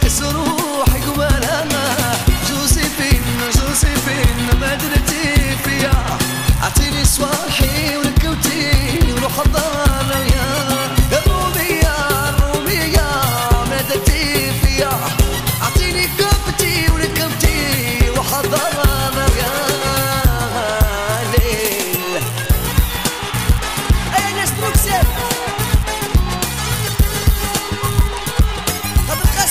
que sono